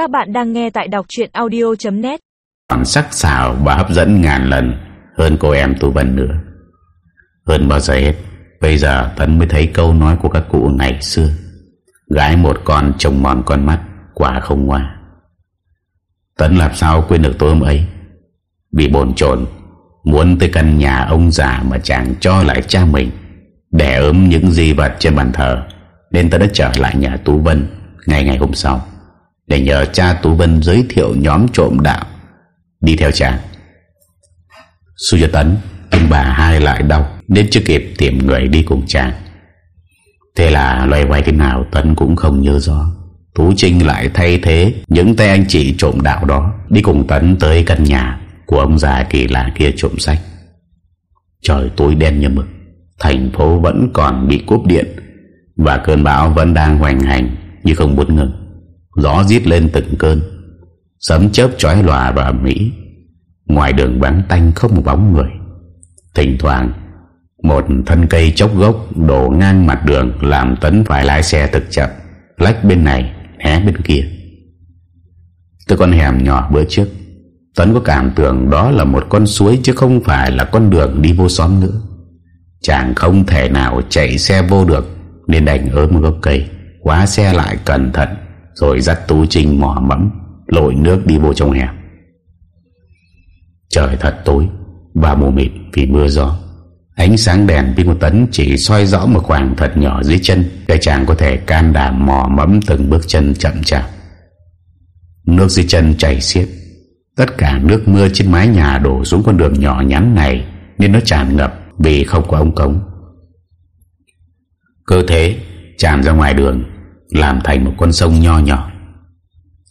Các bạn đang nghe tại đọc chuyện audio.net Còn sắc sảo và hấp dẫn ngàn lần hơn cô em Tu Vân nữa. Hơn bao giờ hết, bây giờ Tấn mới thấy câu nói của các cụ ngày xưa. Gái một con trồng mòn con mắt, quả không hoa. Tấn làm sao quên được tối hôm ấy. bị bồn chồn muốn tới căn nhà ông già mà chàng cho lại cha mình để ấm những di vật trên bàn thờ nên ta đã trở lại nhà Tú Vân ngày ngày hôm sau để nhờ cha Tú Vân giới thiệu nhóm trộm đạo đi theo chàng. Suy cho Tấn, ông bà hai lại đau nên chưa kịp tìm người đi cùng chàng. Thế là loay hoay thế nào Tấn cũng không nhớ rõ. Tú Trinh lại thay thế những tay anh chị trộm đạo đó đi cùng Tấn tới căn nhà của ông già kỳ lạ kia trộm sách. Trời tối đen như mực, thành phố vẫn còn bị cúp điện và cơn bão vẫn đang hoành hành như không muốn ngừng. Gió giết lên từng cơn, sấm chớp chói lòa và mỹ. Ngoài đường vắng tanh không một bóng người. Thỉnh thoảng, một thân cây chốc gốc đổ ngang mặt đường làm Tấn phải lái xe thực chậm, lách bên này, né bên kia. Từ con hẻm nhỏ bữa trước, Tấn có cảm tưởng đó là một con suối chứ không phải là con đường đi vô xóm nữa. Chàng không thể nào chạy xe vô được nên đành ớm một gốc cây, quá xe lại cẩn thận rồi dắt Tú Trinh mò mẫm, lội nước đi vô trong hẻm. Trời thật tối, và mù mịt vì mưa gió. Ánh sáng đèn pin của Tấn chỉ soi rõ một khoảng thật nhỏ dưới chân để chàng có thể can đảm mò mẫm từng bước chân chậm chạp. Nước dưới chân chảy xiết Tất cả nước mưa trên mái nhà đổ xuống con đường nhỏ nhắn này, Nên nó tràn ngập vì không có ống cống Cơ thế, tràn ra ngoài đường làm thành một con sông nho nhỏ.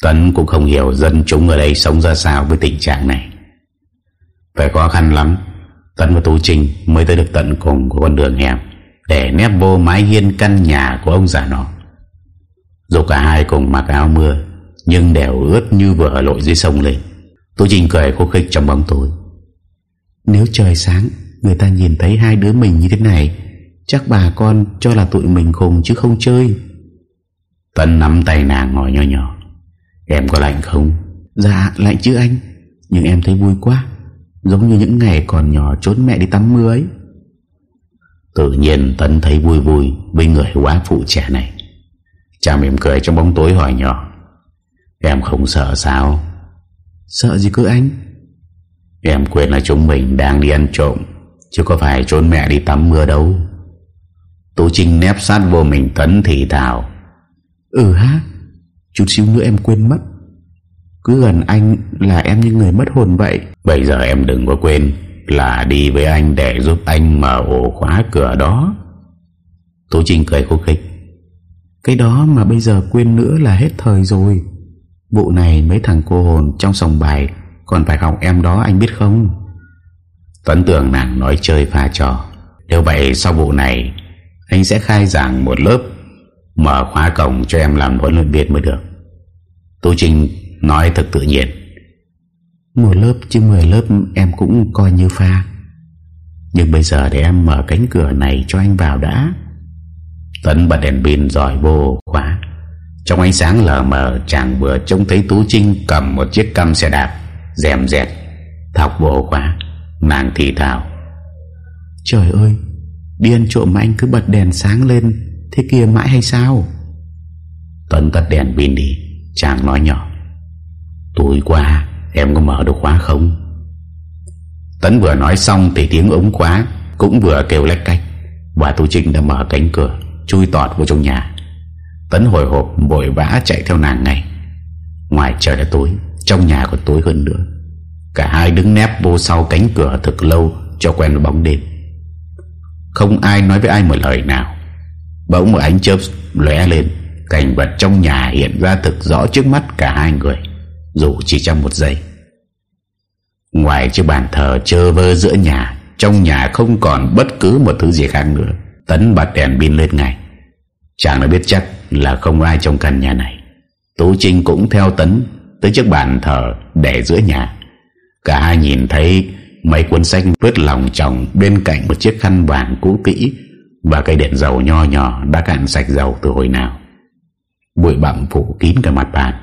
Tấn cũng không hiểu dân chúng ở đây sống ra sao với tình trạng này. Phải khó khăn lắm, Tấn và Tú Trinh mới tới được tận cùng của con đường hẹp Để nép vô mái hiên căn nhà của ông già nó Dù cả hai cùng mặc áo mưa, Nhưng đều ướt như vừa lội dưới sông lên. Tú Trinh cười khô khích trong bóng tối. Nếu trời sáng, Người ta nhìn thấy hai đứa mình như thế này, Chắc bà con cho là tụi mình khùng chứ không chơi. Tân nắm tay nàng ngồi nhỏ nhỏ. Em có lạnh không? Dạ lạnh chứ anh. Nhưng em thấy vui quá. Giống như những ngày còn nhỏ trốn mẹ đi tắm mưa ấy. Tự nhiên Tấn thấy vui vui Với người quá phụ trẻ này. Chàng mỉm cười trong bóng tối hỏi nhỏ. Em không sợ sao? Sợ gì cơ anh? Em quên là chúng mình đang đi ăn trộm Chứ có phải trốn mẹ đi tắm mưa đâu. Tú Trinh nép sát vô mình Tấn thì thào Ừ ha Chút xíu nữa em quên mất. Cứ gần anh là em như người mất hồn vậy. Bây giờ em đừng có quên Là đi với anh để giúp anh mở ổ khóa cửa đó. Tú Trinh cười khúc khích. Cái đó mà bây giờ quên nữa là hết thời rồi. Vụ này mấy thằng cô hồn trong sòng bài Còn phải học em đó anh biết không? Tuấn tưởng nàng nói chơi pha trò. Nếu vậy sau vụ này Anh sẽ khai giảng một lớp Mở khóa cổng cho em làm huấn luyện viên mới được. Tú Trinh nói thật tự nhiên. Một lớp chứ mười lớp em cũng coi như pha. Nhưng bây giờ để em mở cánh cửa này cho anh vào đã. Tấn bật đèn pin rồi vô khóa. Trong ánh sáng lờ mờ Chàng vừa trông thấy Tú Trinh Cầm một chiếc căm xe đạp Dèm dẹt Thọc bộ khóa. Nàng thì thào. Trời ơi Đi ăn trộm mà anh cứ bật đèn sáng lên Thế kia mãi hay sao? Tuấn tắt đèn pin đi Chàng nói nhỏ. Tối qua em có mở được khóa không? Tấn vừa nói xong Thì tiếng ống khóa Cũng vừa kêu lách cách. Và Tú Trinh đã mở cánh cửa Chui tọt vào trong nhà. Tấn hồi hộp vội vã chạy theo nàng ngay. Ngoài trời đã tối Trong nhà còn tối hơn nữa. Cả hai đứng nép vô sau cánh cửa thực lâu Cho quen với bóng đêm. Không ai nói với ai một lời nào Bỗng một ánh chớp lóe lên. Cảnh vật trong nhà hiện ra thực rõ trước mắt cả hai người, Dù chỉ trong một giây. Ngoài chiếc bàn thờ chơ vơ giữa nhà, Trong nhà không còn bất cứ một thứ gì khác nữa. Tấn bật đèn pin lên ngay. Chàng đã biết chắc là không ai trong căn nhà này. Tú Trinh cũng theo Tấn Tới chiếc bàn thờ để giữa nhà. Cả hai nhìn thấy Mấy cuốn sách vứt lòng chồng Bên cạnh một chiếc khăn vàng cũ kỹ. Và cây đèn dầu nho nhỏ Đã cạn sạch dầu từ hồi nào. Bụi bặm phủ kín cả mặt bàn.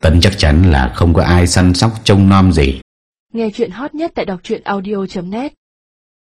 Tấn chắc chắn là không có ai săn sóc trông nom gì. Nghe chuyện hot nhất tại đọc audio.net